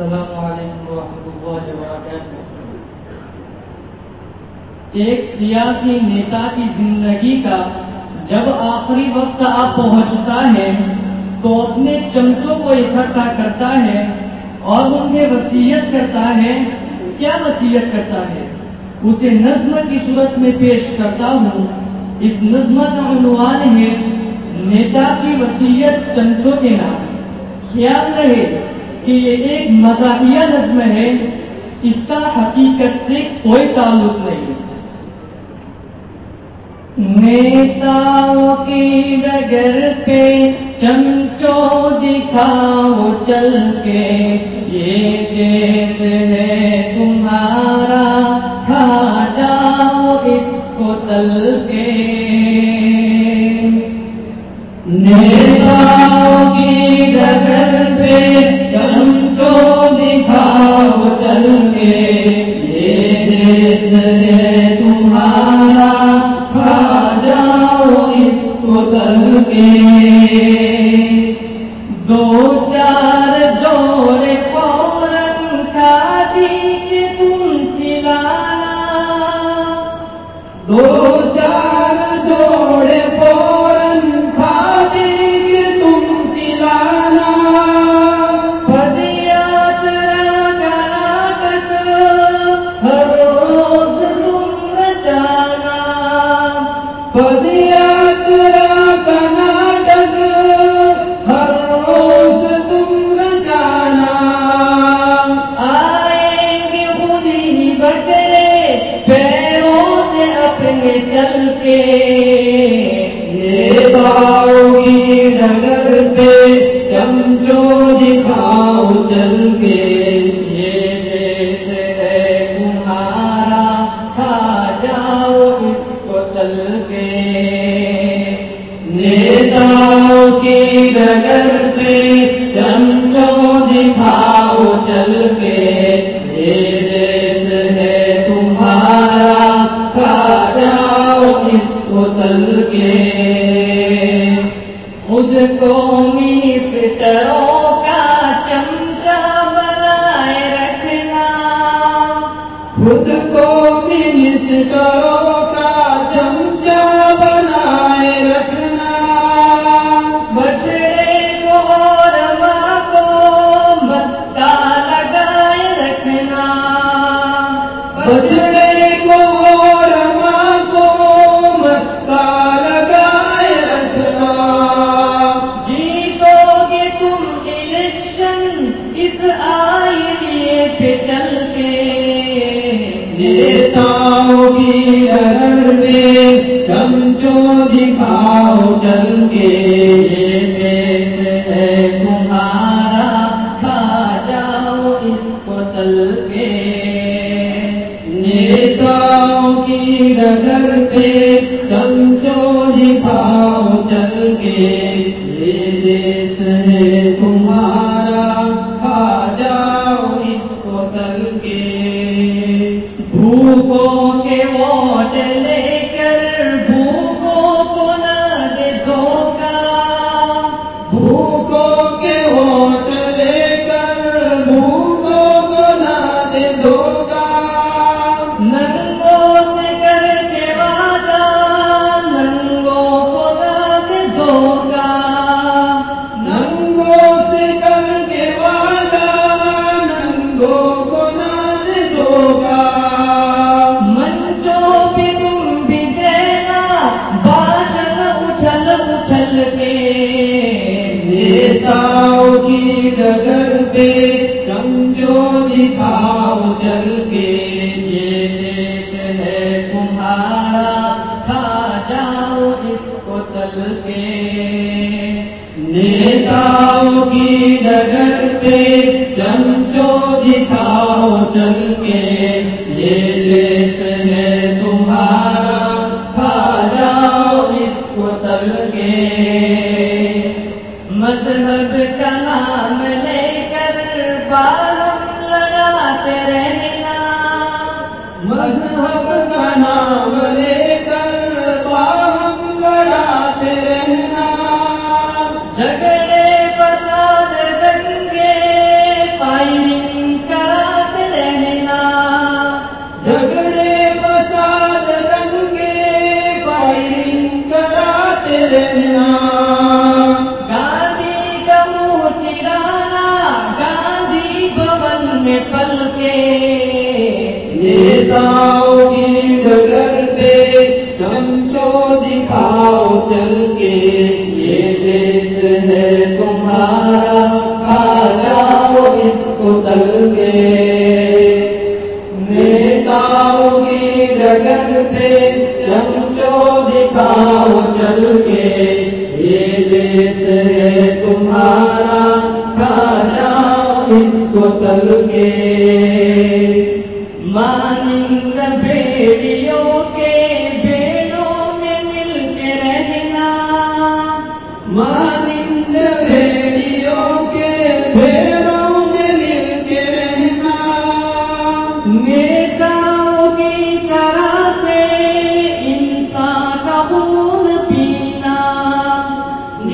السلام علیکم ورحمۃ اللہ وبرکاتہ۔ ایک سیاسی نیتا کی زندگی کا جب آخری وقت آپ پہنچتا ہے، تو اپنے چمچوں کو اکٹھا کرتا ہے اور ان میں وسیعت کرتا ہے۔ کیا وسیعت کرتا ہے؟ اسے نظم کی صورت میں پیش کرتا ہوں۔ اس نظم کا عنوان ہے، نیتا کی وسیعت چمچوں کے نام۔ خیال رہے۔ کہ یہ ایک مزاحیہ نظم ہے، اس کا حقیقت سے کوئی تعلق نہیں۔ نیتاؤں کی ڈگر پہ چمچو دکھاؤ چل کے، یہ دیش ہے تمہارا کھا جاؤ اس کو تل کے؟ چل چل کے یہ باؤ نگر پہ چمچو دکھاؤ چل کے کو بھوکوں کے ووٹ جو دکھاؤ چل کے یہ دیش ہے تمہارا، کھا جاؤ اس کو تل کے۔ نیتاؤں کی ڈگر پہ چمچو دکھاؤ چل کے۔ تمہارا کھانا اس کو تل کے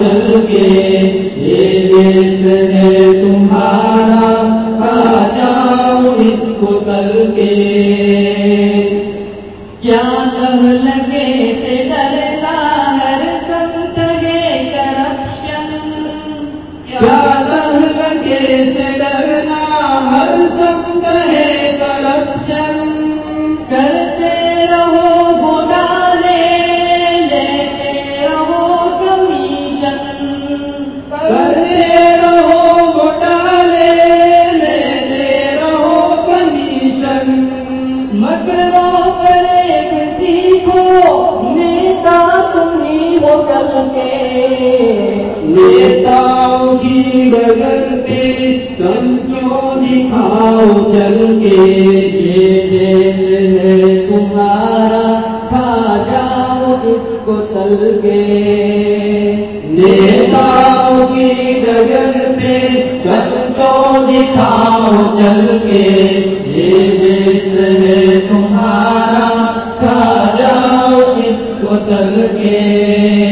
چل کے چل کے یہ کی ڈگر پہ دکھاؤ، چل کے تمہارا، کھا جاؤ، اس کو تل کے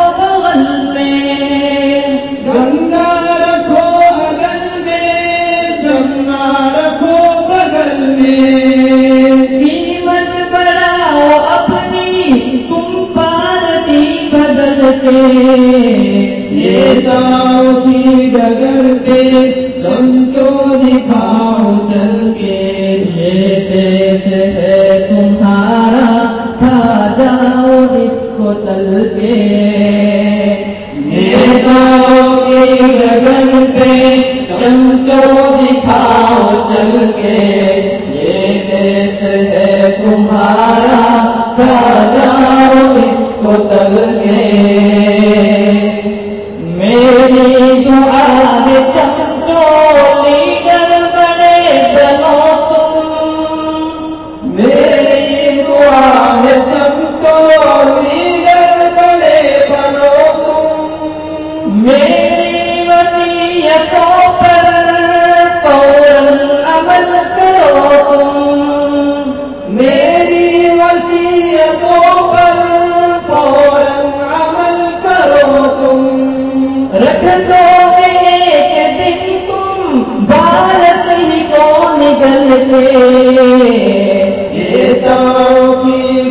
چل کے تمہارا چل کے۔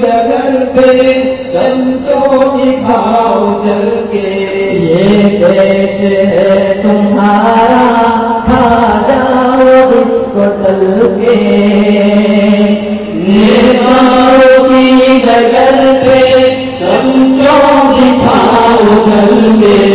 ڈگر پہ چمچوں دکھاؤ چل کے یہ دیش ہے تمہارا کھا جاؤ اس کو تل کے نیتاؤں کی ڈگر پہ دکھاؤ چل کے